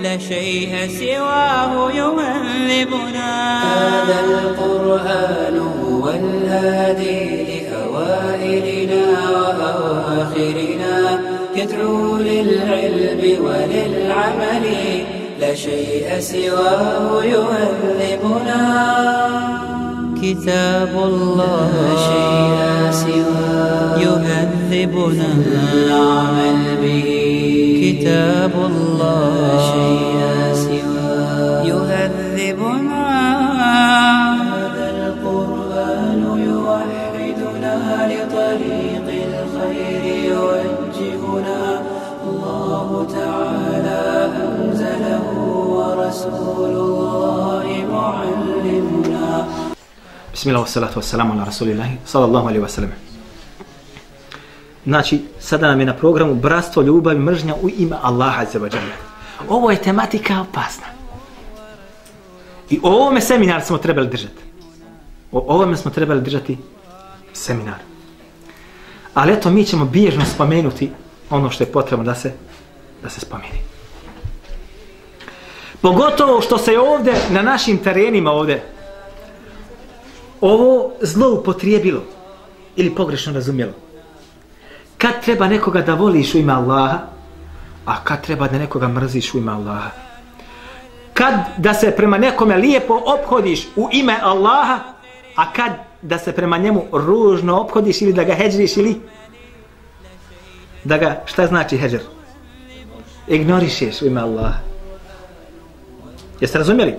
لا شيء سواه يهذبنا هذا القرآن هو الهادي لأوائلنا وأواخرنا. يدعو للعلم وللعمل لا شيء سواه يهذبنا كتاب الله لا شيء سواه يهذبنا العمل به. كتاب الله. لا شيء سواه يهذبنا هذا القرآن يوحدنا لطريق الخير يوجهنا. الله تعالى أنزله ورسول الله معلمنا. Bismillah, wassalatu wassalamu ala rasulillahi, sallallahu alaihi wasallam. Znači, sada nam je na programu Bratstvo, ljubav i mržnja u ime Allaha Azzebađana. Ovo je tematika opasna. I o ovome seminar smo trebali držati. O ovome smo trebali držati seminar. Ali eto, mi ćemo bježno spomenuti ono što je potrebno da se, da se spomeni. Pogotovo što se ovdje na našim terenima ovdje ovo zlo upotrijebilo ili pogrešno razumjelo. Kad treba nekoga da voliš u ime Allaha, a kad treba da nekoga mrziš u ime Allaha. Kad da se prema nekome lijepo obhodiš u ime Allaha, a kad da se prema njemu ružno obhodiš ili da ga heđriš ili da ga, šta znači heđer? Ignorišeš u ime Allaha. Jeste razumjeli?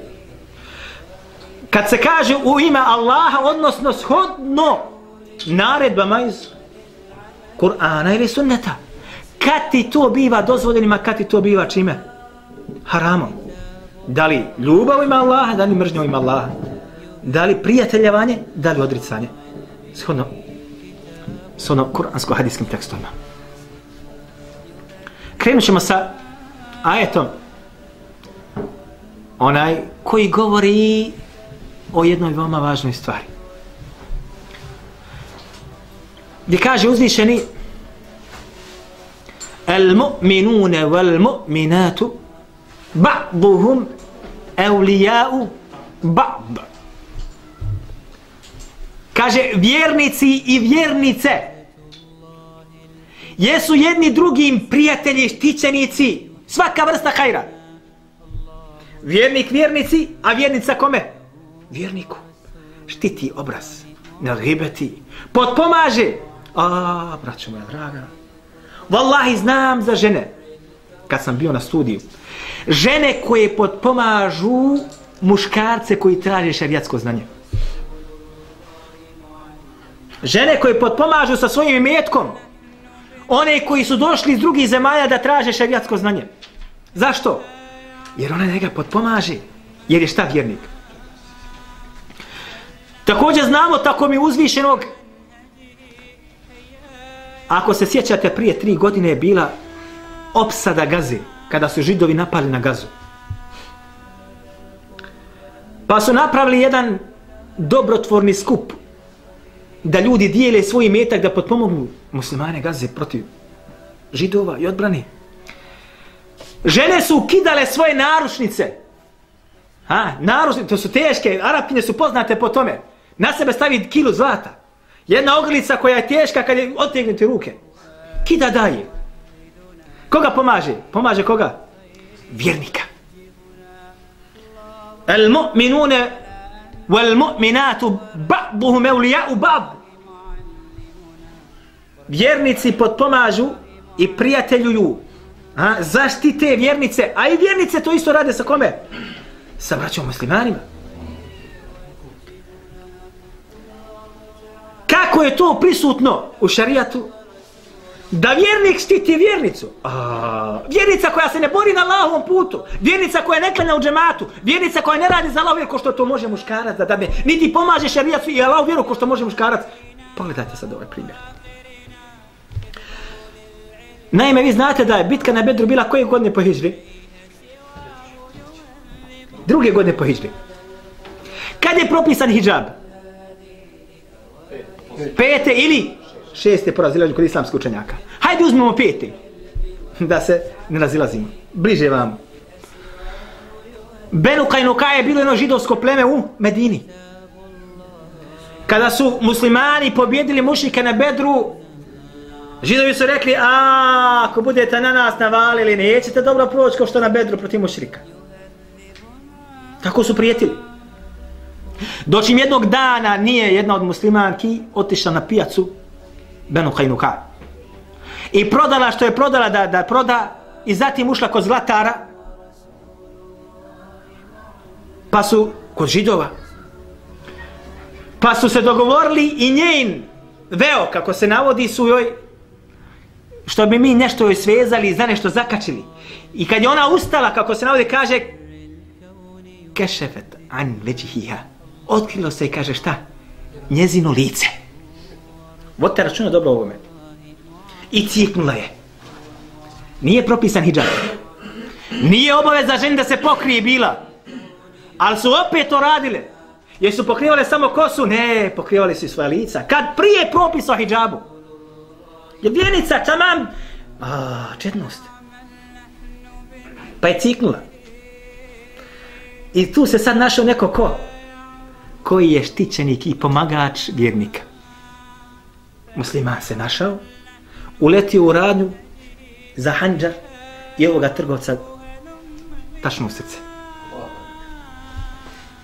Kad se kaže u ime Allaha, odnosno shodno naredbama iz Kur'ana ili sunneta, kad ti to biva dozvoljenima, kad ti to biva čime? Haramom. Da li ljubav ima Allaha, da li mržnjom ima Allaha? Da li prijateljavanje, da li odricanje? Shodno, shodno kuransko-hadijskim tekstovima. Krenut ćemo sa ajetom onaj koji govori o jednoj veoma važnoj stvari. Gdje kaže uzvišeni El mu'minune wal mu'minatu ba'duhum evlijau ba'd. Kaže vjernici i vjernice jesu jedni drugim prijatelji, štićenici, svaka vrsta hajra. Vjernik vjernici, a vjernica kome? Vjerniku. Štiti obraz. Ne ribeti. Potpomaže. A, braćo moja draga. Wallahi znam za žene. Kad sam bio na studiju. Žene koje potpomažu muškarce koji traže šarijatsko znanje. Žene koje potpomažu sa svojim imetkom. One koji su došli iz drugih zemalja da traže šarijatsko znanje. Zašto? Jer ona njega potpomaže. Jer je šta vjernik? Također znamo tako mi uzvišenog ako se sjećate prije tri godine je bila opsada gaze kada su židovi napali na gazu. Pa su napravili jedan dobrotvorni skup da ljudi dijele svoj metak da potpomognu muslimane gaze protiv židova i odbrani. Žene su ukidale svoje naručnice. Ha, naručnice, to su teške, arapinje su poznate po tome. Na sebe stavi kilu zlata. Jedna ogrlica koja je teška kad je otegnuti ruke. Kida daje. Koga pomaže? Pomaže koga? Vjernika. El mu'minune wal mu'minatu ba'duhum evlija'u ba'd. vjernici potpomažu i prijateljuju a, zaštite vjernice, a i vjernice to isto rade sa kome? Sa braćom muslimanima. Kako je to prisutno u šarijatu? Da vjernik štiti vjernicu. A, vjernica koja se ne bori na Allahovom putu. Vjernica koja ne klanja u džematu. Vjernica koja ne radi za Allahov vjeru ko što to može muškarac da dadne. Niti pomaže šarijatu i Allahov vjeru ko što može muškarac. Pogledajte sad ovaj primjer. Naime, vi znate da je bitka na Bedru bila koje godine po Hižri? Druge godine po Hižri. Kad je propisan hijab? Pete ili šeste po razilaženju kod islamskih učenjaka. Hajde uzmemo pete. Da se ne razilazimo. Bliže vam. Benu Kajnuka je bilo jedno židovsko pleme u Medini. Kada su muslimani pobjedili mušike na Bedru, Židovi su rekli, a ako budete na nas navalili, nećete dobro proći kao što na bedru protiv mušrika. Tako su prijetili. Doćim jednog dana nije jedna od muslimanki otišla na pijacu Benu Kajnuka. I prodala što je prodala da, da proda i zatim ušla kod zlatara. Pa su kod židova. Pa su se dogovorili i njen veo, kako se navodi, su joj što bi mi nešto joj svezali i za nešto zakačili. I kad je ona ustala, kako se navode, kaže kešefet an veđihiha. Otkrilo se i kaže šta? Njezino lice. Vodite računa dobro ovome. I cijeknula je. Nije propisan hijab. Nije obaveza ženi da se pokrije bila. Ali su opet to radile. Jer su pokrivale samo kosu? Ne, pokrivali su i svoja lica. Kad prije propisa hijabu. Je vjenica, tamam. A, četnost. Pa je ciknula. I tu se sad našao neko ko? Koji je štićenik i pomagač vjernika. Musliman se našao, uletio u radnju za hanđar i ovoga trgovca tačno u srce.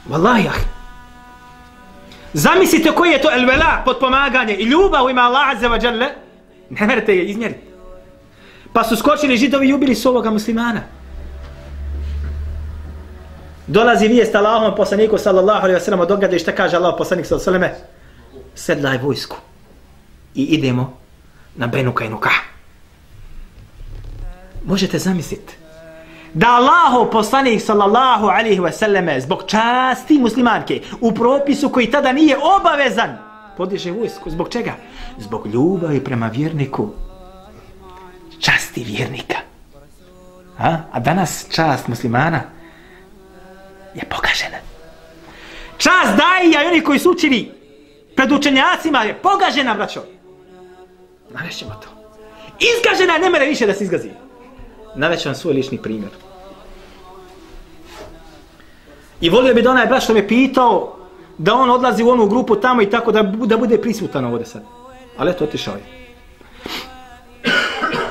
Wallahi, ah. Zamislite koji je to elvela, podpomaganje i ljubav u ima Allah azza wa jalla. Ne merete je izmjeriti. Pa su skočili židovi i ubili su ovoga muslimana. Dolazi vijest Allahom poslaniku sallallahu alaihi wa sallam od šta kaže Allah poslanik sallallahu alaihi wa sallam sedlaj vojsku i idemo na Benu Kajnuka. Možete zamisliti da Allahu poslanik sallallahu alaihi wa sallam zbog časti muslimanke u propisu koji tada nije obavezan podiže vojsku. Zbog čega? Zbog ljubavi prema vjerniku. Časti vjernika. A, A danas čast muslimana je pogažena. Čas daje i oni koji su učili pred učenjacima je pogažena, braćo. Navešćemo to. Izgažena ne mere više da se izgazi. Navešću vam svoj lični primjer. I volio bi da onaj brat što me pitao da on odlazi u onu grupu tamo i tako da, da bude prisutan ovdje sad. Ali eto, otišao je.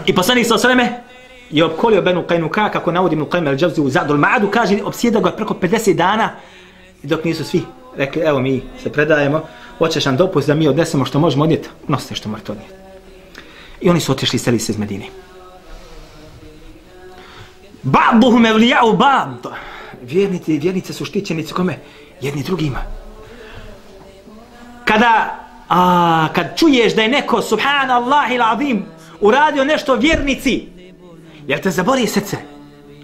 I poslanik sa sveme je opkolio Benu Kajnuka, kako navodi Ibn Qajm al-Đavzi u Zadul Ma'adu, kaže, obsjeda ga preko 50 dana dok nisu svi rekli, evo mi se predajemo, hoćeš nam dopust da mi odnesemo što možemo odnijeti, nosite što morate odnijeti. I oni su otišli i seli se iz Medine. Ba'duhum evlija'u ba'd. Vjernici, vjernice su štićenici kome? Jedni drugima kada a, kad čuješ da je neko subhanallah il adim, uradio nešto vjernici jel te zaboli srce?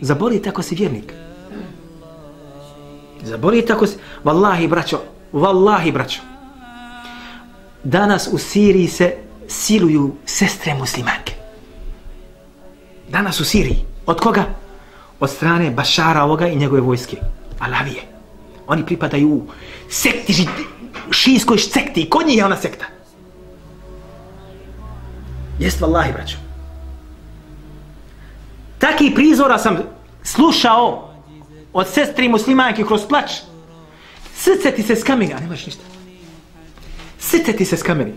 Zaboli tako si vjernik. Zaboli tako si Wallahi, braćo wallahi, braćo. Danas u Siriji se siluju sestre muslimanke. Danas u Siriji. Od koga? od strane Bašara ovoga i njegove vojske Alavije. Oni pripadaju u sekti šijskoj sekti. Kod njih je ona sekta. Jest vallahi, braćo. Taki prizora sam slušao od sestri muslimanke kroz plač. Srce ti se skamenja, nemaš ništa. Srce ti se skameni.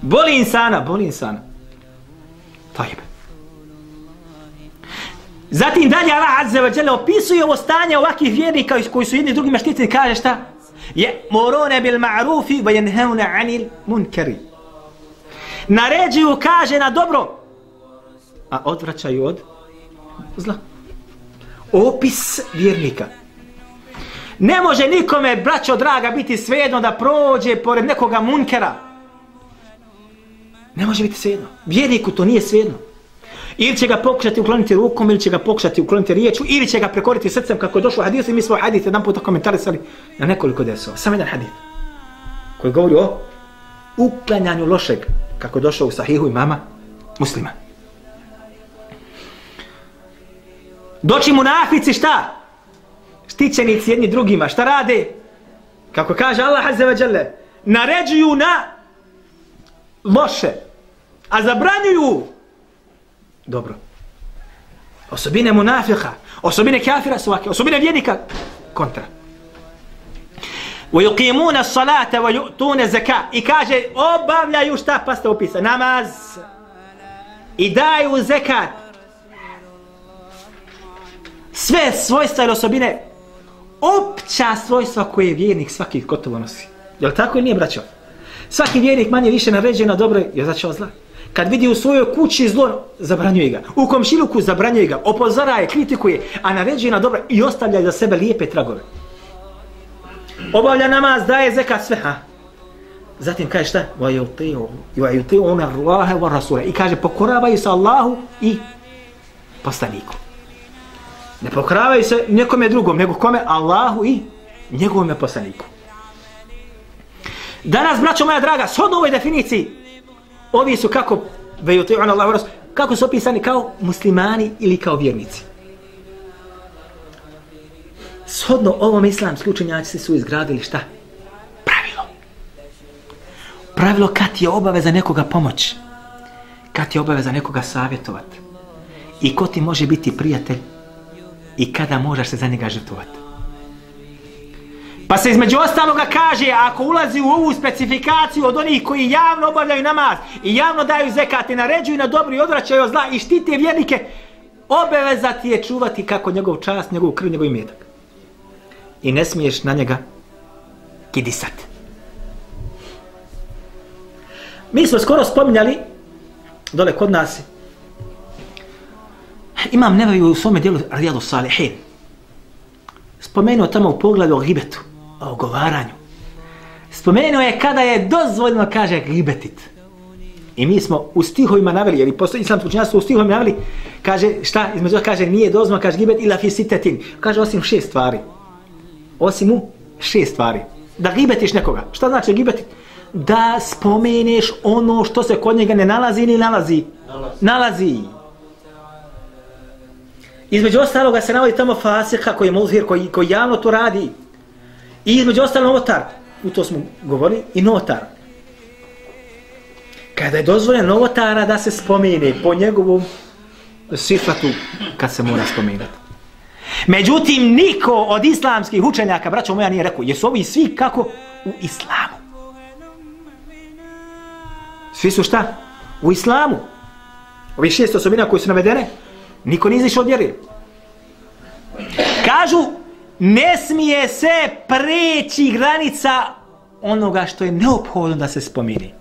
Boli insana, boli insana. Tajib. Zatim dalje Allah Azze wa Jalla opisuje ovo stanje ovakih vjernika koji su jedni drugima štitni kaže šta? Je morone bil ma'rufi wa jenhevne anil munkeri. Naređuju kaže na dobro, A odvraćaju od zla. Opis vjernika. Ne može nikome, braćo draga, biti svejedno da prođe pored nekoga munkera. Ne može biti svejedno. Vjerniku to nije svejedno. Ili će ga pokušati ukloniti rukom, ili će ga pokušati ukloniti riječu, ili će ga prekoriti srcem kako je došlo hadis i mi smo hadis jedan puta komentarisali na nekoliko desova. Samo jedan hadis koji govori o uklanjanju lošeg kako je došlo u sahihu imama muslima. Doći mu nafici šta? Štićenici jedni drugima. Šta rade? Kako kaže Allah Azza wa Jalla, naređuju na loše, a zabranjuju dobro. Osobine munafika, osobine kafira su ovakve, osobine vjernika kontra. ويقيمون الصلاة ويؤتون الزكاة i kaže obavljaju šta pa ste opisa namaz i daju zekat sve svojstva ili osobine opća svojstva koje je vjernik svaki gotovo nosi. Je li tako ili nije braćo? Svaki vjernik manje više naređuje na dobro je začeo zla. Kad vidi u svojoj kući zlo, zabranjuje ga. U komšiluku zabranjuje ga, opozaraje, kritikuje, a naređuje na dobro i ostavlja za sebe lijepe tragove. Obavlja namaz, daje zeka, sve, ha? Zatim kaže šta? Wa ona Allaha wa rasula. I kaže pokoravaju se Allahu i poslaniku. Ne pokravaju se nekome drugom, nego kome? Allahu i njegovom poslaniku. Danas, braćo moja draga, s ovoj definiciji, ovi su kako, vejuti Allahu Allah, kako su opisani kao muslimani ili kao vjernici. Shodno ovom islamski učenjaci su izgradili šta? Pravilo. Pravilo kad je obaveza nekoga pomoć. Kad je obaveza nekoga savjetovati. I ko ti može biti prijatelj i kada možeš se za njega žrtvovati. Pa se između ostaloga kaže, ako ulazi u ovu specifikaciju od onih koji javno obavljaju namaz i javno daju zekat i naređuju na dobro i odvraćaju od zla i štite vjernike, obaveza ti je čuvati kako njegov čast, njegov krv, njegov imetak. I ne smiješ na njega kidisat. Mi smo skoro spominjali dole kod nas imam nevaju u svome dijelu Rijadu Salihin spomenuo tamo u pogledu o gibetu o govaranju. Spomenuo je kada je dozvoljno, kaže, gibetit. I mi smo u stihovima naveli, jer i postoji islamsko učenjstvo u stihovima naveli, kaže, šta, između kaže, nije dozvoljno, kaže, gibet ila fisitetin. Kaže, osim šest stvari. Osim u šest stvari. Da gibetiš nekoga. Šta znači gibetit? Da spomeneš ono što se kod njega ne nalazi ili nalazi. Nalazi. nalazi. Između ostaloga se navodi tamo fasika koji je muzhir, koji, koji javno to radi. I između ostalo novotar, u to smo govorili, i notar. Kada je dozvoljen novotara da se spomine po njegovom sifatu kad se mora spomenuti. Međutim, niko od islamskih učenjaka, braćo moja, nije rekao, jesu ovi svi kako u islamu. Svi su šta? U islamu. Ovi šest osobina koji su navedene, niko nije izišao od vjere. Kažu, ne smije se preći granica onoga što je neophodno da se spomini.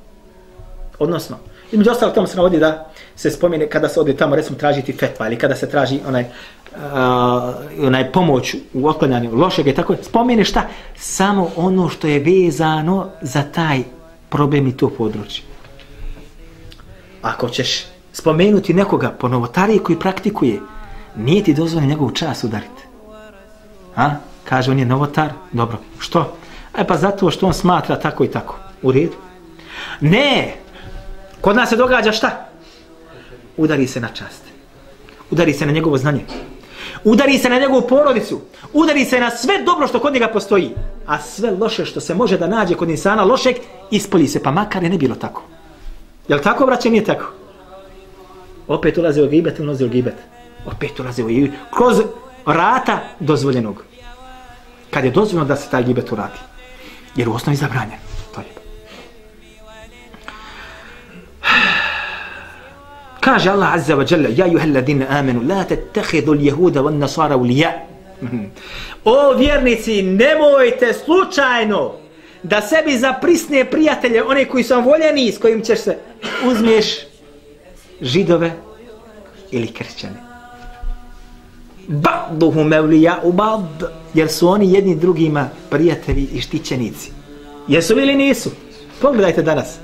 Odnosno, između ostalog tamo se navodi da se spomine kada se ode tamo recimo tražiti fetva ili kada se traži onaj, uh, onaj pomoć u otklanjanju lošeg i tako, spomine šta? Samo ono što je vezano za taj problem i to područje. Ako ćeš spomenuti nekoga po novotariji koji praktikuje, nije ti dozvoljeno njegov čas udariti. A? Kaže, on je novotar. Dobro. Što? E pa zato što on smatra tako i tako. U redu? Ne! Kod nas se događa šta? Udari se na čast. Udari se na njegovo znanje. Udari se na njegovu porodicu. Udari se na sve dobro što kod njega postoji. A sve loše što se može da nađe kod insana lošeg, ispolji se. Pa makar je ne bilo tako. Jel tako, braće, nije tako? Opet ulaze u gibet, ulaze u gibet. Opet ulaze u gibet. Kroz rata dozvoljenog. Kad je dozvoljeno da se taj gibet uradi. Jer u osnovi zabranjen. To je. Kaže Allah Azza wa Jalla, Ja juhel ladine amenu, la te tehidu ljehuda van nasara u lija. Mhm. O vjernici, nemojte slučajno da sebi zaprisne prijatelje, one koji su vam voljeni, s kojim ćeš se uzmiješ židove ili kršćane. Ba'duhu mevlija u ba'd, jer su oni jedni drugima prijatelji i štićenici. Jesu ili nisu? Pogledajte danas.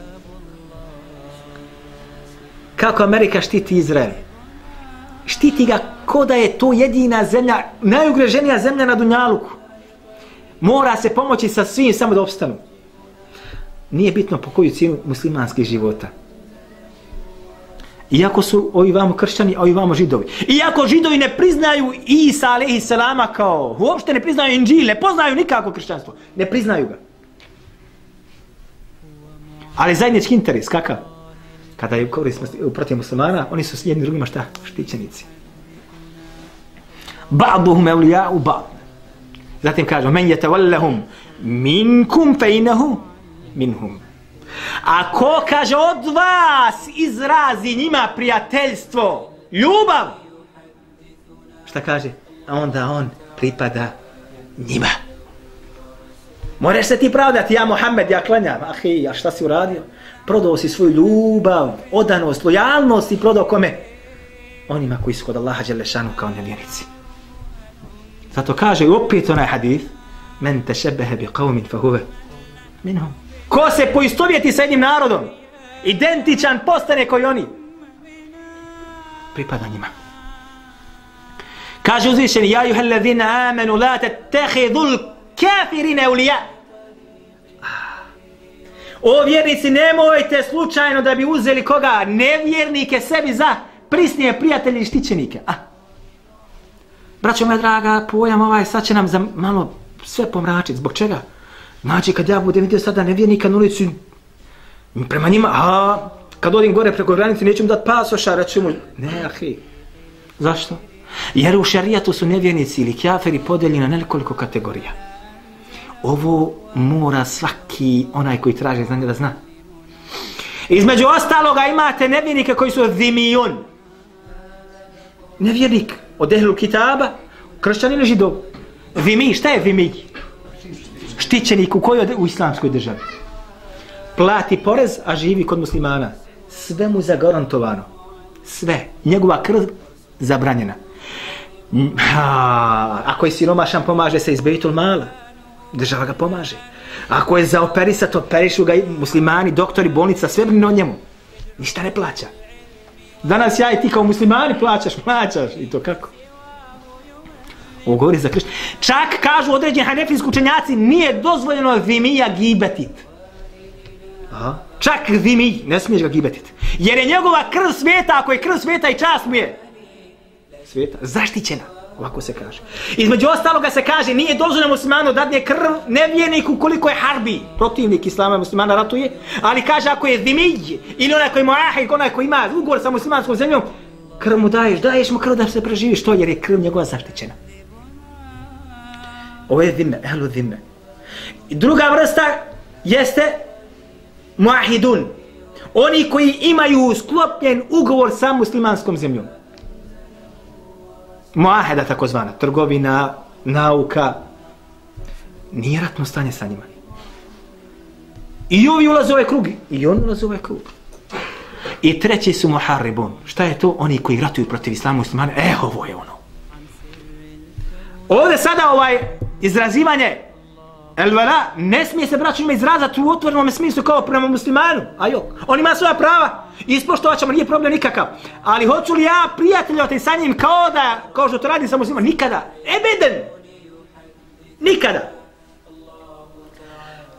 Kako Amerika štiti Izrael? Štiti ga ko da je to jedina zemlja, najugreženija zemlja na Dunjaluku. Mora se pomoći sa svim samo da opstanu. Nije bitno po koju cijenu muslimanskih života. Iako su ovi vamo kršćani, a ovi vamo židovi. Iako židovi ne priznaju Isa alaihi selama kao, uopšte ne priznaju Inđil, ne poznaju nikako kršćanstvo. Ne priznaju ga. Ali zajednički interes, kakav? Kada je korist protiv muslimana, oni su s jednim drugima šta? Štićenici. Ba'duhum evlija u ba'd. Zatim kaže, men je tavallahum minkum fejnahu minhum. A ko kaže od vas izrazi njima prijateljstvo, ljubav, šta kaže? A onda on pripada njima. Moraš se ti pravdati, ja Mohamed, ja klanjam. Ahi, a šta si uradio? Prodao si svoju ljubav, odanost, lojalnost i prodao kome? Onima koji su kod Allaha Đelešanu kao nevjerici. Zato kaže opet onaj hadith, men te šebehe bi qavmin fahuve minhum. Ko se poistovjeti sa jednim narodom, identičan postane koji oni, pripada njima. Kaže uzvišeni, ja juhel ladhina amenu, la te tehidul kafirine ulija. O vjernici, nemojte slučajno da bi uzeli koga nevjernike sebi za prisnije prijatelje i štićenike. A. Braćo moja draga, pojam ovaj sad će nam za malo sve pomračiti. Zbog čega? Znači, kad ja budem vidio sada nevjernika na ulicu, prema njima, a kad odim gore preko granice, neću mu dati pasoša, reću mu, ne, ahi. Zašto? Jer u šarijatu su nevjernici ili kjaferi podeljeni na nekoliko kategorija. Ovo mora svaki onaj koji traži znanje da zna. Između ostaloga imate nevjernike koji su zimijun. Nevjernik od ehlu kitaba, kršćan ili židov. Vimi, šta je vimi? Štićenik u kojoj u islamskoj državi. Plati porez, a živi kod muslimana. Sve mu zagarantovano. Sve. Njegova krv zabranjena. Ha, ako je siromašan, pomaže se iz Bejtul Mala. Država ga pomaže. Ako je za operisat, operišu ga muslimani, doktori, bolnica, sve brine o njemu. Ništa ne plaća. Danas ja i ti kao muslimani plaćaš, plaćaš. I to kako? Ovo govori za kršćan. Čak kažu određeni hanefijski učenjaci, nije dozvoljeno vimija gibetit. Aha. Čak vimi, ne smiješ ga gibetit. Jer je njegova krv sveta, ako je krv sveta i čast mu je. Sveta, zaštićena. Ovako se kaže. Između ostaloga se kaže, nije dozvoljeno muslimanu da dadne krv nevjerniku koliko je harbi. Protivnik islama muslimana ratuje. Ali kaže, ako je zimij, ili onaj koji muahid, onaj koji ima ugovor sa muslimanskom zemljom, krv mu daješ, daješ mu krv da se preživi. Što? Jer je krv njegova zaštićena. Ovo je zime, ehlu zime. Druga vrsta jeste muahidun. Oni koji imaju sklopljen ugovor sa muslimanskom zemljom. Muaheda takozvana, trgovina, nauka. Nije ratno stanje sa njima. I ovi ulaze u ovaj krug, i on ulaze u ovaj krug. I treći su muharribun. Šta je to? Oni koji ratuju protiv islamu muslimana. E, ovo je ono. Ovdje sada ovaj izrazivanje El vela ne smije se braću ima izrazati u otvorenom smislu kao prema muslimanu. A jok, on ima svoja prava. Ispoštovat ćemo, nije problem nikakav. Ali hoću li ja prijateljati sa njim kao da, kao što to radim sa muslimanom? Nikada. Ebeden. Nikada.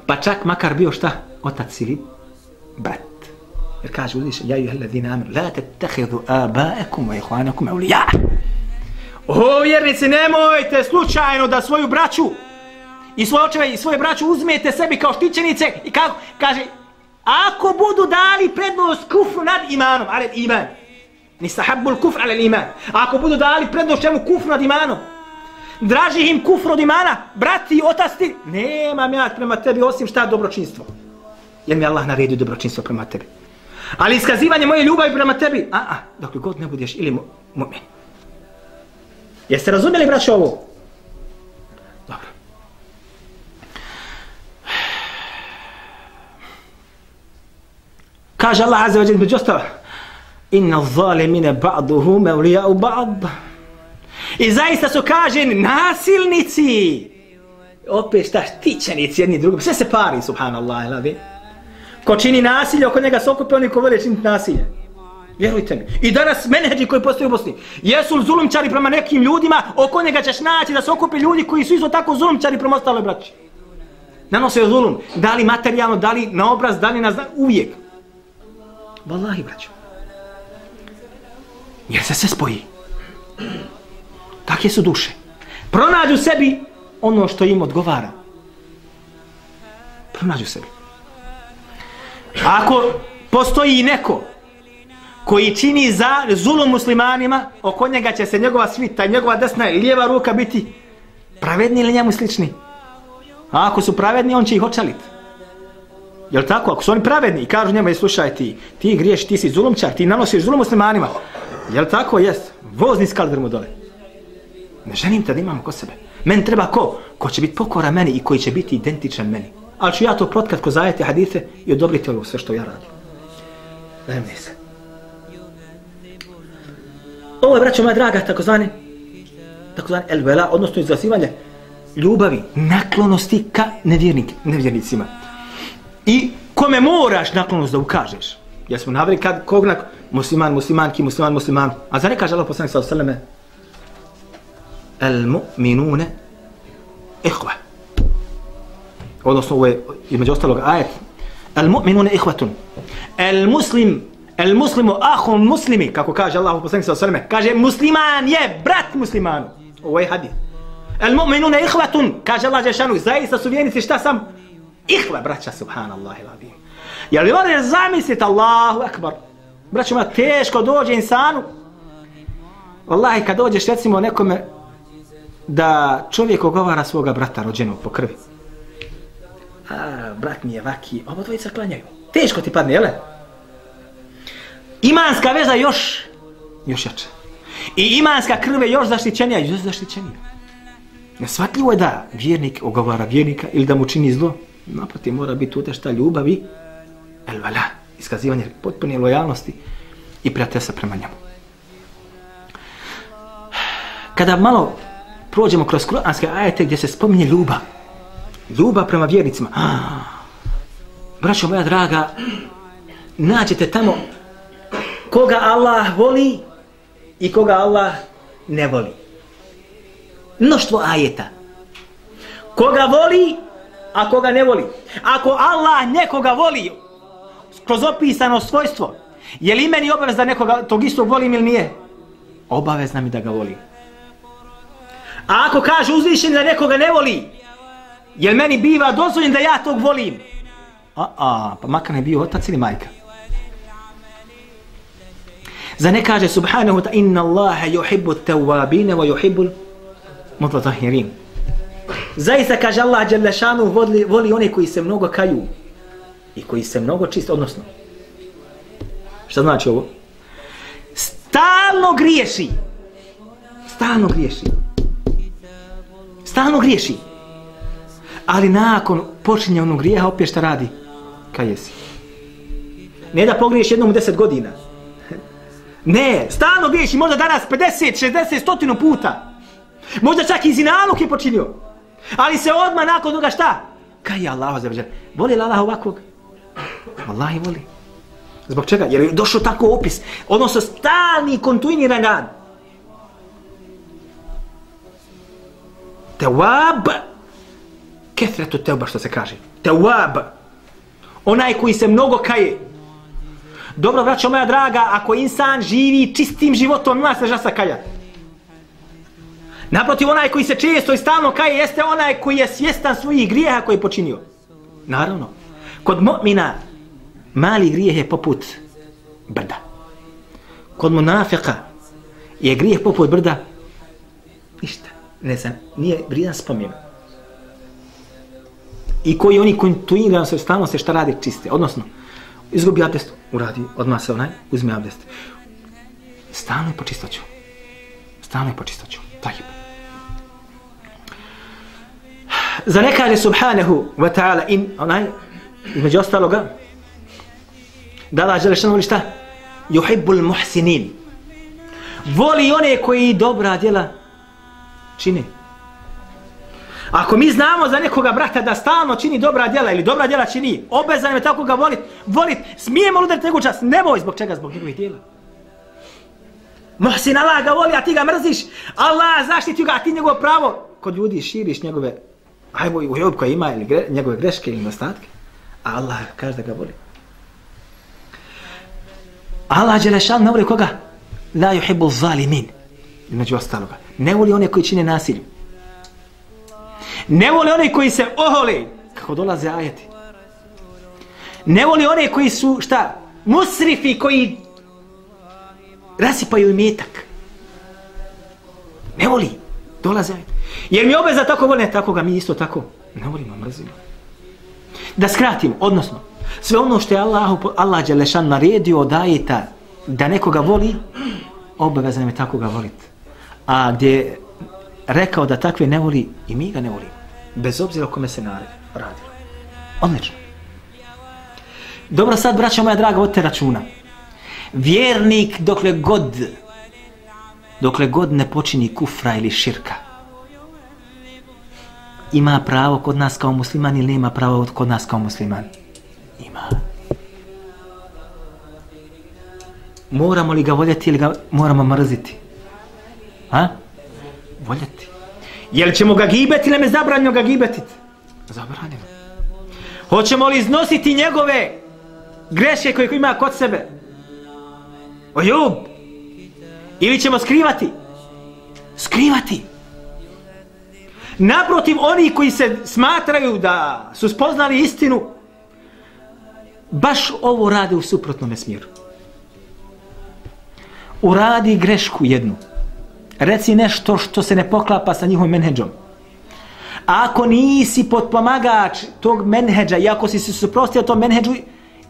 Pa čak makar bio šta? Otac ili brat. Jer kaže uzviše, ja juhe ladina amir, la te tehidu abaekum wa ihvanakum evlija. O vjernici, nemojte slučajno da svoju braću i svoje očeve i svoje braću uzmete sebi kao štićenice i kako, kaže, ako budu dali prednost kufru nad imanom, ali iman, ni sahabbul kufr, ali iman, ako budu dali prednost čemu kufru nad imanom, draži im kufru od imana, brati i otasti, nemam ja prema tebi osim šta dobročinstvo. Jer mi Allah naredio dobročinstvo prema tebi. Ali iskazivanje moje ljubavi prema tebi, a, a, dok god ne budeš ili mu'min. Mu Jeste razumjeli, braćo, ovo? Dobro. Kaže Allah Azza wa Jalla među ostalo, Inna zalimine ba'duhu mevlija u ba'd. I zaista su kaženi nasilnici. Opet šta štićenici jedni drugim. Sve se pari, subhanallah. Lavi. Ko čini nasilje, oko njega se okupe oni ko vole činiti nasilje. Vjerujte mi. I danas menedži koji postoji u Bosni, jesu li zulumčari prema nekim ljudima, oko njega ćeš naći da se okupe ljudi koji su isto tako zulumčari prema ostale braći. Nanose zulum. Da li materijalno, da li na obraz, da li na znak, uvijek. Wallahi, braćo. Jer se sve spoji. Takve su duše. Pronađu sebi ono što im odgovara. Pronađu sebi. Ako postoji neko koji čini za zulum muslimanima, oko njega će se njegova svita, njegova desna i lijeva ruka biti pravedni ili njemu slični. A ako su pravedni, on će ih očaliti. Jel tako? Ako su oni pravedni i kažu njemu, e, slušaj ti, ti griješ, ti si zulumčar, ti nanosiš zulum muslimanima. Jel tako? Jest. Vozni skaldr mu dole. Ne želim te da imam ko sebe. Men treba ko? Ko će biti pokora meni i koji će biti identičan meni. Ali ću ja to protkat ko zajete hadite i odobriti ovo sve što ja radim. Dajem se. Ovo je, braćo moja draga, takozvane, takozvane elvela, odnosno izglasivanje ljubavi, naklonosti ka nevjernik, nevjernicima. I kome moraš naklonost da ukažeš. Ja smo naveli kad kog nak musliman, muslimanki, musliman, musliman. A za ne kaže Allah poslanik sallallahu alejhi el mu'minune ihva. Odnosno ovo je između ostalog ajet. El mu'minune ihvatun. El muslim El muslimu ahum muslimi, kako kaže Allah u poslanih alejhi kaže musliman je brat muslimanu. Ovo je hadis. El mu'minuna ihvatun, kaže Allah Žešanu, zaista su vjernici šta sam? Ihva, braća, subhanallahi ladim. Jel li možete zamisliti Allahu akbar? Braćo, moja, teško dođe insanu. Wallahi, kad dođeš recimo nekome da čovjek ogovara svoga brata rođenog po krvi. A, brat mi je vaki, ovo dvojica klanjaju. Teško ti padne, jele? Imanska veza još, još jače. I imanska krve još zaštićenija, još zaštićenija. Nesvatljivo je da vjernik ogovara vjernika ili da mu čini zlo. Naproti mora biti utešta ljubavi, el vala, iskazivanje potpune lojalnosti i prijateljstva prema njemu. Kada malo prođemo kroz kuranske ajete gdje se spominje ljubav, ljubav prema vjernicima, braćo moja draga, nađete tamo koga Allah voli i koga Allah ne voli. Mnoštvo ajeta. Koga voli, a koga ne voli. Ako Allah nekoga voli, kroz opisano svojstvo, je li meni obavez da nekoga tog istog volim ili nije? Obavezna mi da ga volim. A ako kaže uzvišen da nekoga ne voli, je meni biva dozvoljen da ja tog volim? A, a, pa makar ne bio otac ili majka. Za ne kaže subhanahu ta inna Allaha yuhibbu tawabine wa yuhibbu mutatahirin. Zaista kaže Allah Đalešanu voli, voli one koji se mnogo kaju i koji se mnogo čiste, odnosno šta znači ovo? Stalno griješi. Stalno griješi. Stalno griješi. Ali nakon počinja onog grijeha opet šta radi? Kaje jesi? Ne da pogriješ jednom u deset godina. Ne, stalno griješi, možda danas 50, 60, stotinu puta. Možda čak i zinaluk je počinio. Ali se odmah nakon toga šta? Kaj je Allah za Voli li Allah ovakvog? Allah i voli. Zbog čega? Jer je došao tako opis. Odnosno stalni kontinuiran rad. Tewab. Kethretu teuba što se kaže. Tewab. Onaj koji se mnogo kaje. Dobro, braćo moja draga, ako insan živi čistim životom, ima se žasa kalja. Naprotiv, onaj koji se često i stalno kaje jeste onaj koji je svjestan svojih grijeha koji je počinio. Naravno. Kod mu'mina mali grijeh je poput brda. Kod munafika je grijeh poput brda ništa. Ne znam, nije vrijedan spomena I koji oni kontinuirano se stalno se šta radi čiste. Odnosno, izgubi abdest, uradi, odmah se onaj, uzme abdest. Stalno je počistaću. Stalno je počistaću. Tajib. za ne kaže subhanahu wa ta'ala in onaj između ostaloga Da Allah Đelešanu voli šta? Juhibbul muhsinin. Voli one koji dobra djela čini. Ako mi znamo za nekoga brata da stalno čini dobra djela ili dobra djela čini, obezan je tako ga volit, volit, smijemo udariti njegov čas, nemoj zbog čega, zbog njegovih djela. Mohsin Allah ga voli, a ti ga mrziš, Allah zaštiti ga, a ti njegovo pravo. Kod ljudi širiš njegove, ajmo u job koja ima ili gre, njegove greške ili nedostatke, a Allah kaže da ga voli. Allah Đelešan ne voli koga? La yuhibbu zalimin. Među ostaloga. Ne voli one koji čine nasilju. Ne voli one koji se ohole. Kako dolaze ajeti. Ne voli one koji su, šta? Musrifi koji rasipaju imetak. Ne voli. Dolaze ajeti. Jer mi obeza tako voli, ne tako ga mi isto tako. Ne volimo, mrzimo. Da skratim, odnosno, sve ono što je Allah, Allah Đelešan naredio od ajeta da nekoga voli, obavezan je tako ga voliti. A gdje je rekao da takve ne voli, i mi ga ne volimo. Bez obzira o kome se radilo. Odlično. Dobro sad, braća moja draga, odte računa. Vjernik dokle god, dokle god ne počini kufra ili širka, ima pravo kod nas kao musliman ili nema pravo kod nas kao musliman? Ima. Moramo li ga voljeti ili ga moramo mrziti? Ha? Voljeti. Jel ćemo ga gibeti ili me zabranjeno ga gibetiti? Zabranjeno. Hoćemo li iznositi njegove greške koje ima kod sebe? O ljub. Ili ćemo skrivati? Skrivati. Naprotiv, oni koji se smatraju da su spoznali istinu, baš ovo rade u suprotnom smjeru. Uradi grešku jednu. Reci nešto što se ne poklapa sa njihovim menheđom. A ako nisi potpomagač tog menheđa i ako si se suprostio tom menheđu,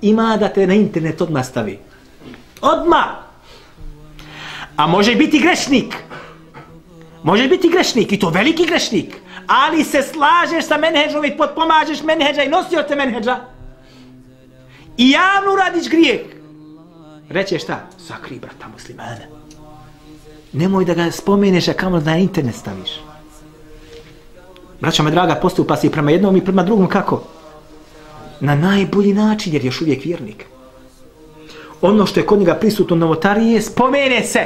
ima da te na internet odmah stavi. Odmah! A može biti grešnik. Može biti grešnik i to veliki grešnik. Ali se slažeš sa menheđom i potpomažeš menheđa i nosio te menheđa. I javno radiš grijeh. Reće šta? Sakri brata muslimana. Nemoj da ga spomeneš, a kamo da na internet staviš. Braćo me draga, postupa si prema jednom i prema drugom kako? Na najbolji način, jer je još uvijek vjernik. Ono što je kod njega prisutno novotarije, spomene se.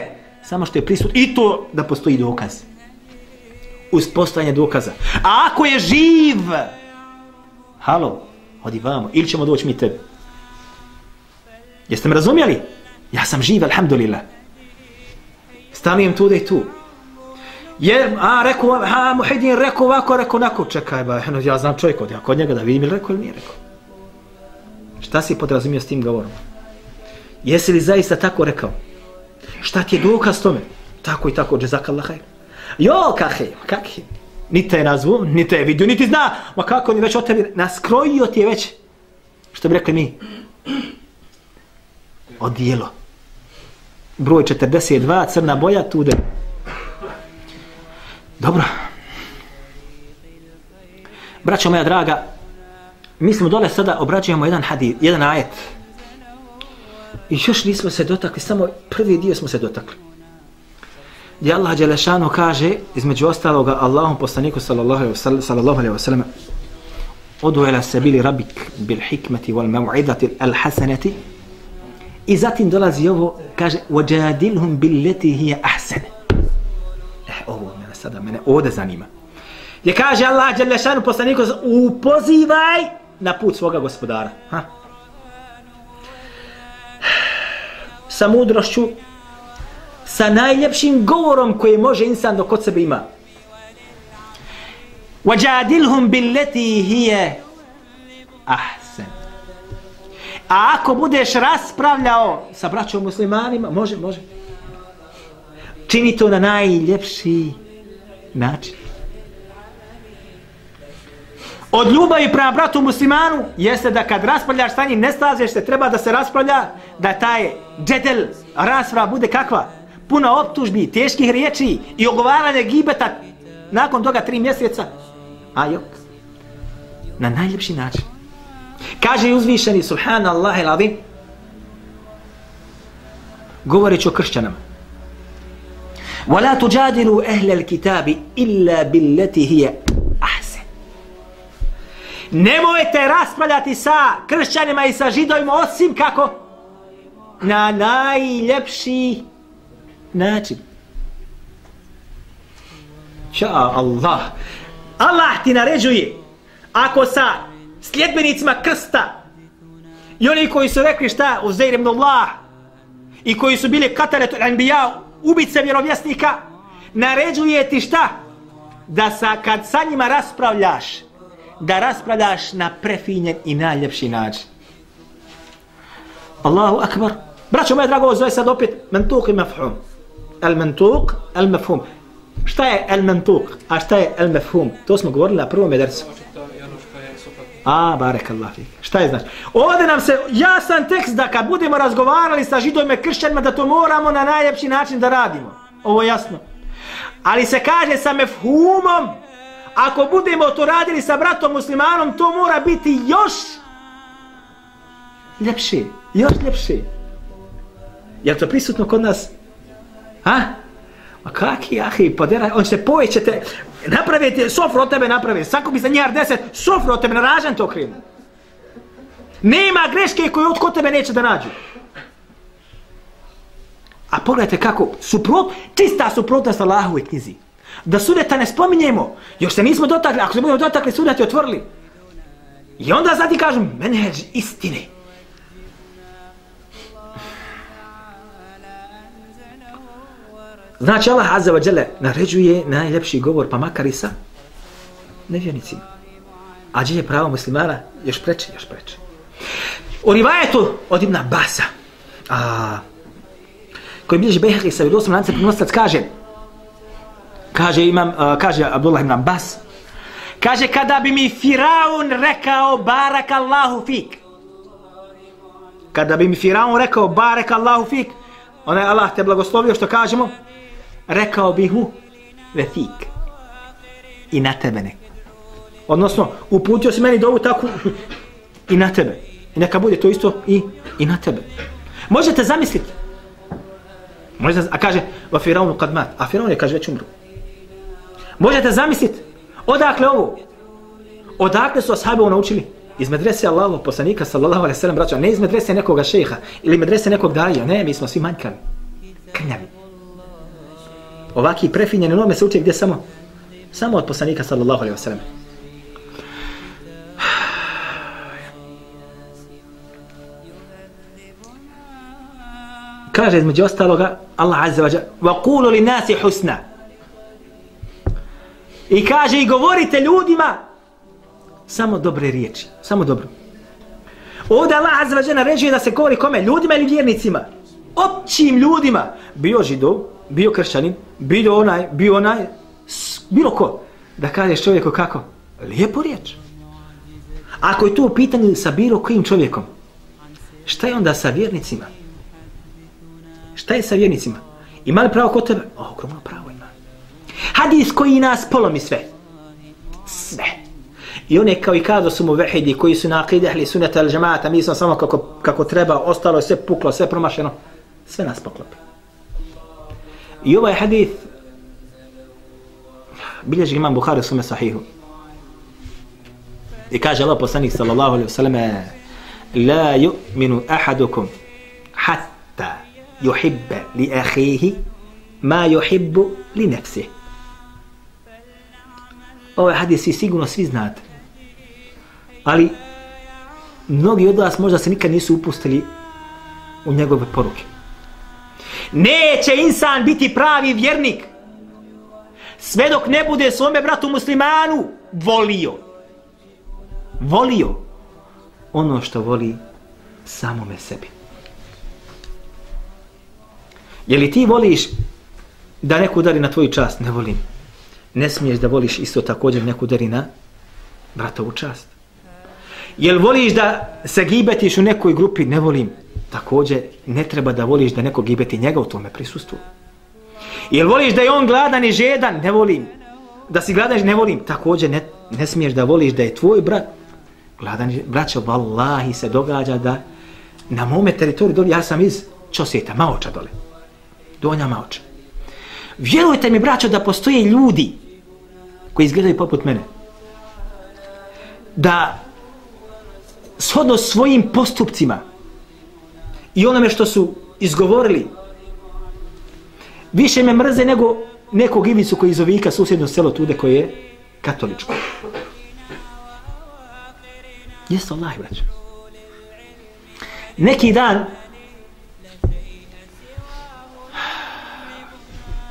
Samo što je prisutno, i to da postoji dokaz. Uz postojanje dokaza. A ako je živ, halo, odi vamo, ili ćemo doći mi tebi. Jeste me razumjeli? Ja sam živ, alhamdulillah. Stanujem tu da i tu. Jer, a, rekao, a, Muhidin, rekao ovako, rekao onako, čekaj, ba, eno, ja znam čovjek od, ja kod njega da vidim ili rekao ili nije rekao. Šta si podrazumio s tim govorom? Jesi li zaista tako rekao? Šta ti je dokaz tome? Tako i tako, džezakallah hajr. Jo, kakhe, kakhe. Ni te je nazvu, ni te je vidio, ni ti zna. Ma kako, ni već o tebi, naskrojio ti je već. Što bi rekli mi? Odijelo. Broj 42, crna boja, tude. Dobro. Braćo moja draga, mi smo dole sada obrađujemo jedan hadid, jedan ajet. I još nismo se dotakli, samo prvi dio smo se dotakli. Gdje Allah Đelešanu kaže, između ostaloga, Allahom poslaniku sallallahu alaihi wasallam, Odu ila sabili rabik bil hikmeti wal mav'idati al hasanati I zatim dolazi ovo, kaže, وَجَادِلْهُمْ بِلَّتِ هِيَ أَحْسَنِ Eh, ovo mene sada, mene ovde zanima. Je kaže Allah, Đelešanu poslaniku, upozivaj na put svoga gospodara. Ha? Sa mudrošću, sa najljepšim govorom koji može insan dok od sebe ima. وَجَادِلْهُمْ بِلَّتِ هِيَ أَحْسَنِ A ako budeš raspravljao sa braćom muslimanima, može, može. Čini to na najljepši način. Od ljubavi prema bratu muslimanu jeste da kad raspravljaš sa njim, ne slažeš se, treba da se raspravlja, da taj džedel rasprava bude kakva? Puna optužbi, teških riječi i ogovaranje gibeta nakon toga tri mjeseca. A jok. Na najljepši način. Kaže uzvišeni subhanallah il adim govoreći o kršćanama. وَلَا تُجَادِلُوا أَهْلَ الْكِتَابِ إِلَّا بِالَّتِ هِيَ أَحْسَنِ Nemojte raspravljati sa kršćanima i sa židovima osim kako na najljepši način. Ša Allah. Allah ti naređuje ako sa sljedbenicima krsta. I oni koji su rekli šta u ibn Allah i koji su bili kataretu anbija ubice vjerovjesnika naređuje ti šta? Da sa, kad sa njima raspravljaš da raspravljaš na prefinjen i najljepši način. Allahu akbar. Braćo moje drago zove sad opet mentuk i mafhum. Al mentuk al mafhum. Šta je al mentuk a šta je al mafhum? To smo govorili na prvom edersu A, barek Allah fik. Šta je znači? Ovdje nam se jasan tekst da kad budemo razgovarali sa židovima i kršćanima da to moramo na najljepši način da radimo. Ovo je jasno. Ali se kaže sa mefhumom, ako budemo to radili sa bratom muslimanom, to mora biti još ljepše. Još ljepše. Je to prisutno kod nas? Ha? A kaki, ahi, pa poderaj, on će povećete, napravite, sofru od tebe napravi, sako bi za njar deset, sofru od tebe, naražen to krenu. Nema greške koje od kod tebe neće da nađu. A pogledajte kako, suprot, čista suprotnost Allahove knjizi. Da sudeta ne spominjemo, još se nismo dotakli, ako se budemo dotakli, sudet je otvorili. I onda zati kažem, menheđ istine. Znači Allah Azza wa Jalla naređuje najljepši govor, pa makar i sa nevjernicima. A gdje je pravo muslimana? Još preče, još preče. U rivajetu od Ibn Abasa, a, koji bilježi Behri sa vidosom lance prinostac, kaže, kaže, imam, a, kaže Abdullah Ibn Abbas, kaže, kada bi mi Firaun rekao, barak Allahu fik, kada bi mi Firaun rekao, barak Allahu fik, onaj Allah te blagoslovio što kažemo, rekao bih mu vefik i na tebe neko. Odnosno, uputio si meni dovu tako i na tebe. I neka bude to isto i, i na tebe. Možete zamisliti. Možete, a kaže, va Firaunu kad mat. A Firaun je, kaže, već umru. Možete zamisliti. Odakle ovo? Odakle su ashabi ovo naučili? Iz medrese Allahov poslanika, sallallahu alaihi sallam, braća. Ne iz medrese nekoga šeha ili medrese nekog daja. Ne, mi smo svi manjkavi. Ovaki prefinjeni nome se uče gdje samo? Samo od poslanika sallallahu alejhi ve sellem kaže između ostaloga Allah azza wa jalla wa qulu lin nasi husna. I kaže i govorite ljudima samo dobre riječi samo dobro. Ovdje Allah azza wa jalla naređuje da se govori kome? Ljudima ili vjernicima? Općim ljudima. Bio židov bio kršćanin, bio onaj, bio onaj, bilo ko, da kažeš čovjeku kako? Lijepo riječ. Ako je to u pitanju sa bilo kojim čovjekom, šta je onda sa vjernicima? Šta je sa vjernicima? Ima li pravo kod tebe? O, ogromno pravo ima. Hadis koji nas polomi sve. Sve. I one kao i kazao su mu vehidi koji su na akide ahli sunata al džemata, mi smo samo kako, kako treba, ostalo je sve puklo, sve promašeno. Sve nas poklopi. I ovaj hadith bilježi imam Bukhari u svome sahihu. I kaže Allah poslanik sallallahu alaihi wasallam La yu'minu ahadukum hatta yuhibba li ahihi ma yuhibbu li nefsih. Ovaj hadis vi sigurno svi znate. Ali mnogi od vas možda se nikad nisu upustili u njegove poruke. Neće insan biti pravi vjernik sve dok ne bude svome bratu muslimanu volio. Volio ono što voli samome sebi. Je li ti voliš da neko udari na tvoju čast? Ne volim. Ne smiješ da voliš isto također neko udari na bratovu čast. Jel voliš da se gibetiš u nekoj grupi? Ne volim također ne treba da voliš da nekog gibeti njega u tome prisustvu. Jel voliš da je on gladan i žedan? Ne volim. Da si gladan ne volim. Također ne, ne smiješ da voliš da je tvoj brat gladan i Braćo, vallahi se događa da na mome teritoriju, ja sam iz čosjeta, maoča dole. Donja maoča. Vjerujte mi, braćo, da postoje ljudi koji izgledaju poput mene. Da shodno svojim postupcima i onome što su izgovorili više me mrze nego nekog ivicu koji iz Ovika susjedno selo tude koje je katoličko. Jeste Allah, braćo. Neki dan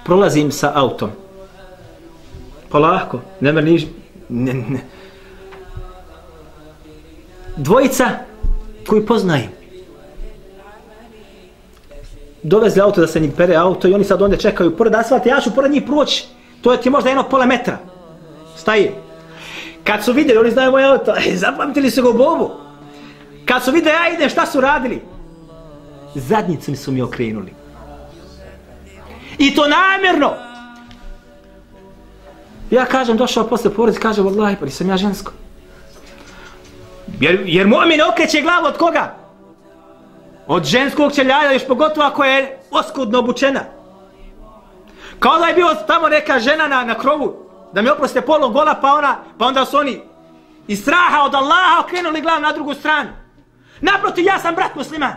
prolazim sa autom. Polako, ne mrniš, ne, ne. Dvojica koji poznajem Dovezli auto da se njih pere auto i oni sad onda čekaju pored asfalta, ja ću pored njih proći. To je ti možda jedno pola metra. Staje. Kad su vidjeli, oni znaju moj auto, zapamtili su go bobu. Kad su vidjeli, ja idem, šta su radili? Zadnicom su mi okrenuli. I to namjerno. Ja kažem, došao posle porodice, kažem, vallahi, pa nisam ja žensko. Jer, jer mu'min okreće glavu od koga? Od ženskog čeljaja još pogotovo ako je oskudno obučena. Kao da je bio tamo neka žena na, na krovu, da mi oproste polo gola, pa ona, pa onda su oni iz straha od Allaha okrenuli glavu na drugu stranu. Naprotiv, ja sam brat musliman.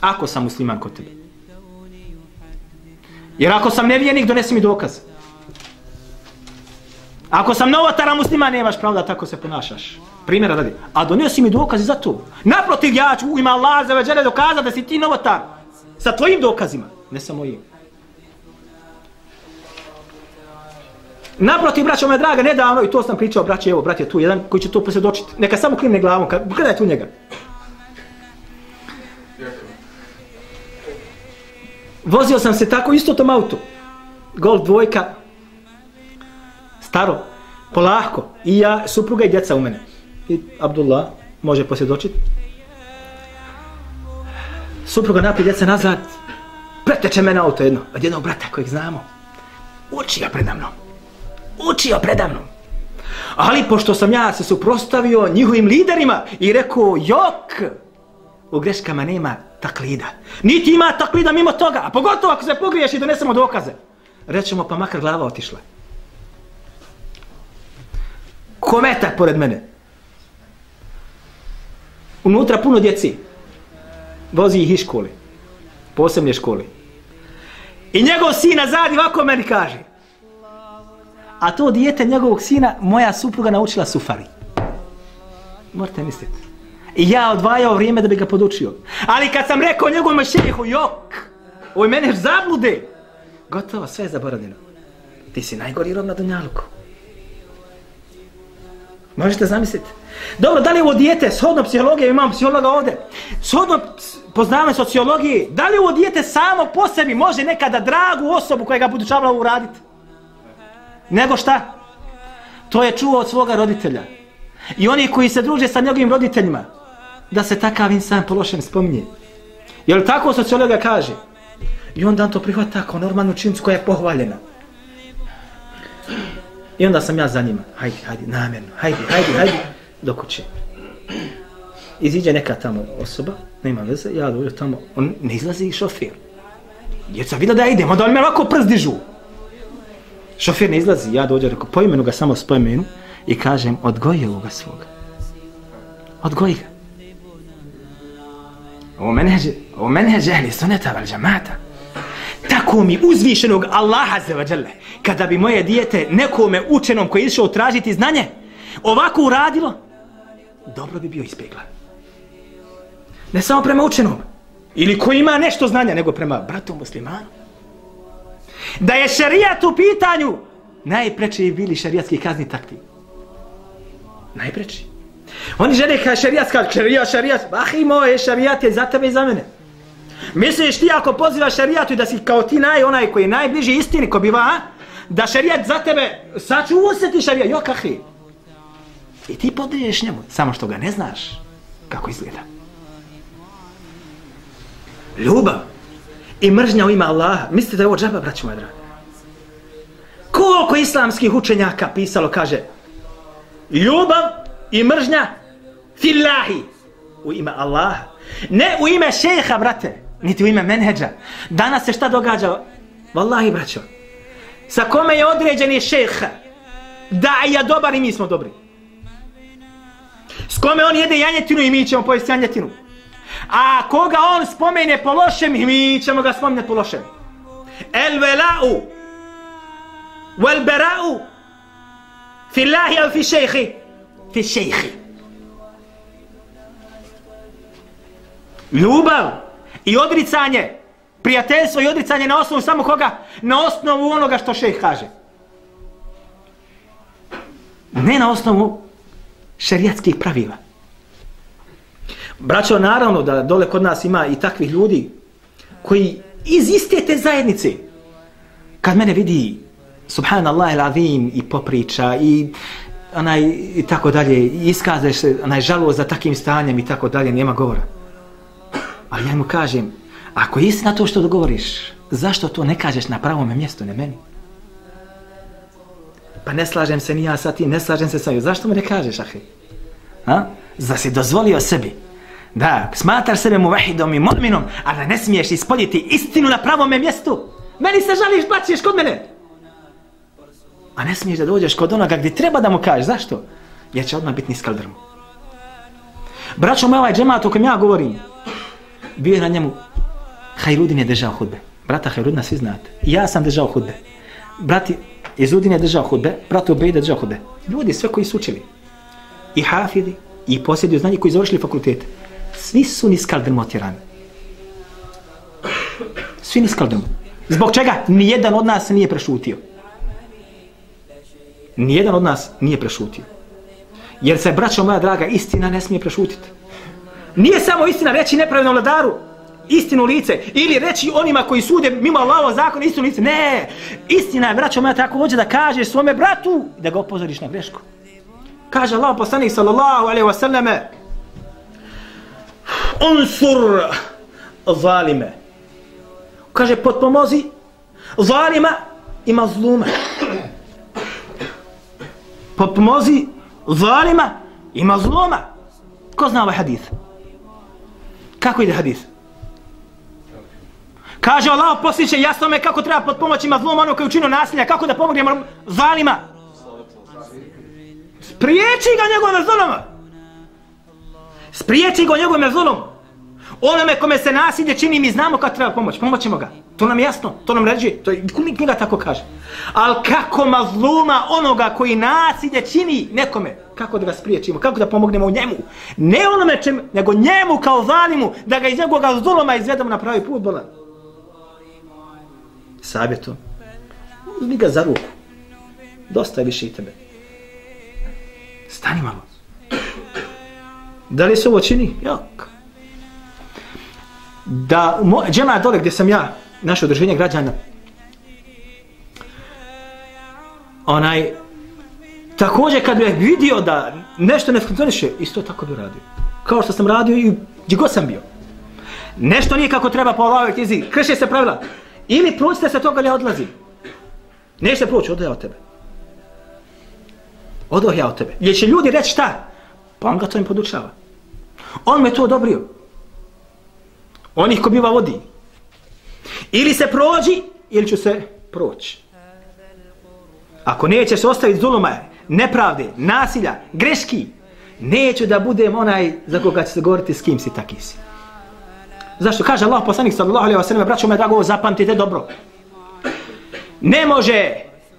Ako sam musliman kod tebe. Jer ako sam nevijenik, donesi mi dokaz. Ako sam novotara muslima, nemaš pravo da tako se ponašaš. Primjera radi. A donesi mi dokazi za to. Naprotiv, ja ću ima Allah za veđere dokazati da si ti novotar. Sa tvojim dokazima. Ne sa mojim. Naprotiv, braćo moja draga, nedavno, i to sam pričao, braće, evo, brat je tu jedan koji će to posvjedočiti. Neka samo klimne glavom, gledaj tu njega. Vozio sam se tako isto tom autu. Golf dvojka. Staro. Polahko. I ja, supruga i djeca u mene. I Abdullah može posvjedočiti. Supruga napije djeca nazad. Preteče me na auto jedno. Od jednog brata kojeg znamo. Učio predamnom. Učio predamnom. Ali pošto sam ja se suprostavio njihovim liderima i rekao, jok, u greškama nema taklida. Niti ima taklida mimo toga, a pogotovo ako se pogriješ i donesemo dokaze. Rećemo, pa makar glava otišla. Kometa pored mene. Unutra puno djeci. Vozi ih iz škole. Posebne škole. I njegov sin nazadi ovako meni kaže. A to dijete njegovog sina, moja supruga naučila sufari. Morate misliti. I ja odvajao vrijeme da bi ga podučio. Ali kad sam rekao njegovom šehu, jok, ovo je mene zablude. Gotovo, sve je zaboravljeno. Ti si najgori rob na Dunjaluku. Možete zamisliti. Dobro, da li ovo dijete, shodno psihologije, imam psihologa ovdje, shodno poznavanje sociologije, da li ovo dijete samo po sebi može nekada dragu osobu koja ga podučavala uraditi? Nego šta? To je čuo od svoga roditelja. I oni koji se druže sa njegovim roditeljima, da se takav insan po lošem spominje. Jel tako sociologa kaže? I onda on to prihvata kao normalnu činjicu koja je pohvaljena. I onda sam ja za njima. Hajde, hajde, namjerno. Hajde, hajde, hajde. Do kuće. Iziđe neka tamo osoba, nema veze, ja dođu tamo, on ne izlazi i šofir. Djeca vidi da idem, onda oni me ovako prst dižu. Šofir ne izlazi, ja dođu, rekao, po imenu ga samo spomenu i kažem, odgoji ovoga svoga. Odgoji ga. Ovo menheđe, ovo menheđe ehli suneta val džamata. Tako mi uzvišenog Allaha zevađale, kada bi moje dijete nekome učenom koji je išao tražiti znanje, ovako uradilo, dobro bi bio ispeglan. Ne samo prema učenom, ili koji ima nešto znanja, nego prema bratu muslimanu. Da je šarijat u pitanju, najpreče je bili šarijatski kazni takti. Najpreči. Oni žele kao šarijat, kao šarijat, šarijat. Ah, i moje šarijat je za tebe i za mene. Misliš ti ako pozivaš šarijatu da si kao ti naj, onaj koji je najbliži istini ko biva, da šarijat za tebe, sačuvu se ti šarijat, jo kahi. I ti podriješ njemu, samo što ga ne znaš kako izgleda. Ljubav i mržnja u ima Allaha. Mislite da je ovo džaba, braću moja draga? Koliko islamskih učenjaka pisalo, kaže, ljubav i mržnja fillahi u ime Allaha. Ne u ime šeha, brate, niti u ime menheđa. Danas se šta događa? Wallahi, braćo. Sa kome je određeni šejh? Da ja dobar i mi smo dobri. S kome on jede janjetinu i mi ćemo pojesti janjetinu. A koga on spomene po lošem i mi ćemo ga spomenuti po lošem. El vela'u wal bera'u fi Allahi au fi šejhi fi šejhi. Ljubav i odricanje, prijateljstvo i odricanje na osnovu samo koga? Na osnovu onoga što šejh kaže. Ne na osnovu šerijatskih pravila. Braćo, naravno da dole kod nas ima i takvih ljudi koji iz iste te zajednice, kad mene vidi subhanallah il avim, i popriča i onaj i tako dalje iskazeš se onaj žalost za takim stanjem i tako dalje nema govora ali ja mu kažem ako je istina to što govoriš zašto to ne kažeš na pravome mjestu ne meni pa ne slažem se ni ja sa ti, ne slažem se sa joj zašto mu ne kažeš ahi ha? za si dozvolio sebi da smatraš sebe mu vahidom i mu'minom a da ne smiješ ispoljiti istinu na pravom mjestu meni se žališ plaćeš kod mene A ne smiješ da dođeš kod onoga gdje treba da mu kažeš. Zašto? Jer će odmah biti niskal drmu. Braćo moj ovaj džemat o kojem ja govorim, bio je na njemu, Hajrudin je držao hudbe. Brata Hajrudina svi znate. Ja sam držao hudbe. Brati Izudin je držao hudbe, brat Ubejde je držao hudbe. Ljudi, sve koji su učili. I hafidi, i posjedio znanje koji završili fakultet. Svi su niskal drmu. Svi niskal drmu. Zbog čega? Nijedan od nas nije prešutio nijedan od nas nije prešutio. Jer se, braćo moja draga, istina ne smije prešutiti. Nije samo istina reći nepravednom vladaru, istinu lice, ili reći onima koji sude mimo Allahova zakona istinu lice. Ne, istina je, braćo moja, tako hoće da kažeš svome bratu da ga opozoriš na grešku. Kaže Allah poslanik sallallahu alaihi wa sallame Unsur zalime. Kaže, potpomozi zalima i mazluma potpomozi zalima i mazluma. Ko zna ovaj hadith? Kako ide hadis? Kaže Allah posliče jasno me kako treba potpomoći zlom ono koji učinu nasilja. Kako da pomognemo zalima? Spriječi ga njegovim zuloma. Spriječi ga njegovim zlomom. Onome kome se nasilje čini, mi znamo kad treba pomoć. Pomoćemo ga. To nam jasno, to nam ređe. To je, knjiga tako kaže. Al kako mazluma onoga koji nasilje čini nekome, kako da ga spriječimo, kako da pomognemo njemu. Ne onome čem, nego njemu kao zalimu, da ga iz njegovog zuloma izvedemo na pravi put, bolan. Savjeto. Uzmi ga za ruku. Dosta je više i tebe. Stani malo. Da li se ovo čini? Jok. Da, džema dole gdje sam ja, naše održenje građana, onaj, također kad bih vidio da nešto ne funkcioniše, isto tako bi radio. Kao što sam radio i gdje god sam bio. Nešto nije kako treba po Allahove knjizi, krše se pravila. Ili proćite se toga, ali odlazi. Neće proći, odoja od tebe. Odoja ja od tebe. Jer će ljudi reći šta? Pa on ga to im podučava. On me to odobrio. On ih ko biva vodi. Ili se prođi, ili ću se proći. Ako nećeš ostaviti zuluma, nepravde, nasilja, greški, neću da budem onaj za koga će se govoriti s kim si, taki si. Zašto? Kaže Allah poslanik sallallahu alaihi wa sallam, braćo me drago, zapamtite dobro. Ne može,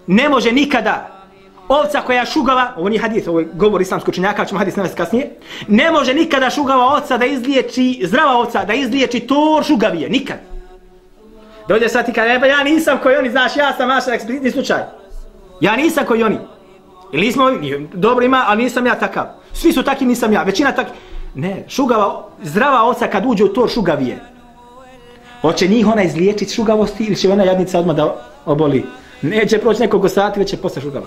ne može nikada ovca koja šugava, ovo nije hadis, ovo je govor islamsko činjaka, ćemo hadis navesti kasnije, ne može nikada šugava ovca da izliječi, zdrava ovca da izliječi tor šugavije, nikad. Dođe sad ti kada, e, pa ja nisam koji oni, znaš, ja sam vaš eksplicitni slučaj. Ja nisam koji oni. Ili nismo, dobro ima, ali nisam ja takav. Svi su takvi, nisam ja. Većina tak... Ne, šugava, zdrava oca kad uđe u to šugavije. Hoće njih ona izliječiti šugavosti ili će ona jadnica odmah da oboli. Neće proći nekoliko sati, već će postati šugava.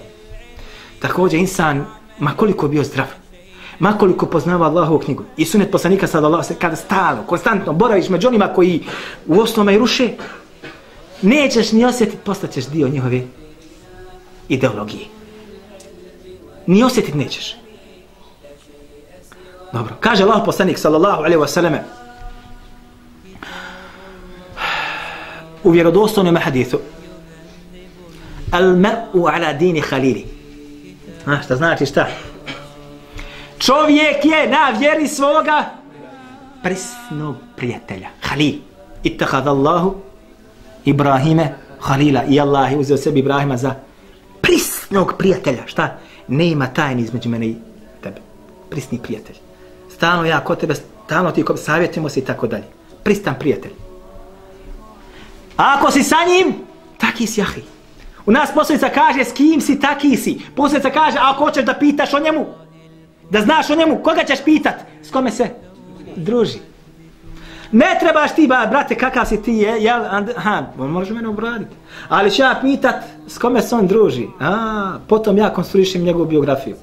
Također, insan, ma koliko bio zdrav, ma koliko poznava Allahovu knjigu i sunet poslanika sada Allah se kada stalo, konstantno boraviš među onima koji u osnovama i ruše, nećeš ni osjetiti, postaćeš dio njihove ideologije. Ni osjetiti nećeš. Dobro, kaže Allah poslanik sallallahu alaihi wa sallame u vjerodostojnom hadithu al mar'u ala dini khalili A, šta znači šta? Čovjek je na vjeri svoga prisnog prijatelja. Halil. Ittahad Allahu Ibrahime khalila i Allah je uzeo sebi Ibrahima za prisnog prijatelja šta nema tajni između mene i tebe prisni prijatelj stalno ja kod tebe stalno ti savjetimo se i tako dalje pristan prijatelj A ako si sa njim, taki si jahi. U nas posljedica kaže s kim si, taki si. Posljedica kaže, ako hoćeš da pitaš o njemu, da znaš o njemu, koga ćeš pitat? S kome se druži? Ne trebaš ti, ba, brate, kakav si ti, je, jel, and, ha, on može mene obraditi. Ali ću ja pitat s kome se on druži. A, potom ja konstruišem njegovu biografiju.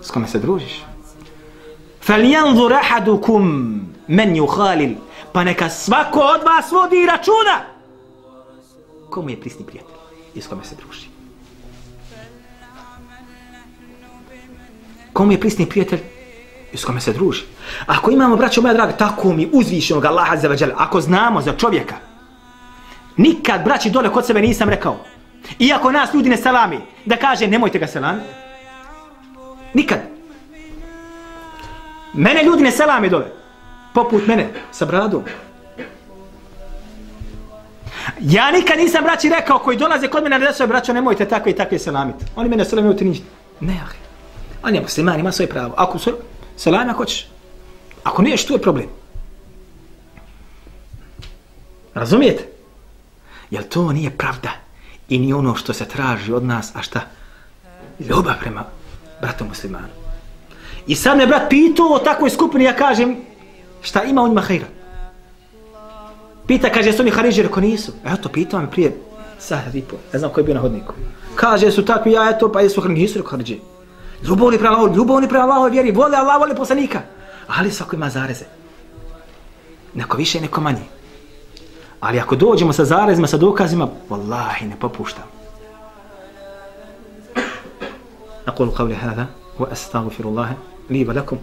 S kome se družiš? فَلْيَنْظُرْ أَحَدُكُمْ مَنْ يُخَالِلِ pa neka svako od vas vodi računa komu je prisni prijatelj i s kome se druži. Komu je prisni prijatelj i s kome se druži. Ako imamo, braćo moja draga, tako mi uzvišenog Allaha za vađala, ako znamo za čovjeka, nikad, braći, dole kod sebe nisam rekao, iako nas ljudi ne salami, da kaže nemojte ga salami. Nikad. Mene ljudi ne salami dole poput mene, sa bradom. Ja nikad nisam braći rekao koji dolaze kod mene na desove braćo, nemojte tako i takve selamiti. Oni mene selamiju ti ništa. Ne, ah. On je musliman, ima svoje pravo. Ako su selam, ako ćeš. Ako niješ, tu je problem? Razumijete? Jel to nije pravda? I ni ono što se traži od nas, a šta? Ljubav prema bratu muslimanu. I sad me brat pitao o takvoj skupini, ja kažem, Šta ima u njima hajra? Pita, kaže, jesu oni Haridži, reko nisu. Eto, pitao me prije sad, i po, ne znam koji je bio na hodniku. Kaže, su takvi, ja eto, pa jesu Haridži, nisu reko Haridži Ljubovni prema Allahu, ljubovni prema Allahu vjeri, vole Allah, vole poslanika. Ali svako ima zareze. Neko više, neko manje. Ali ako dođemo sa zarezima, sa dokazima, wallahi, ne popuštam. أقول قولي هذا وأستغفر الله لي ولكم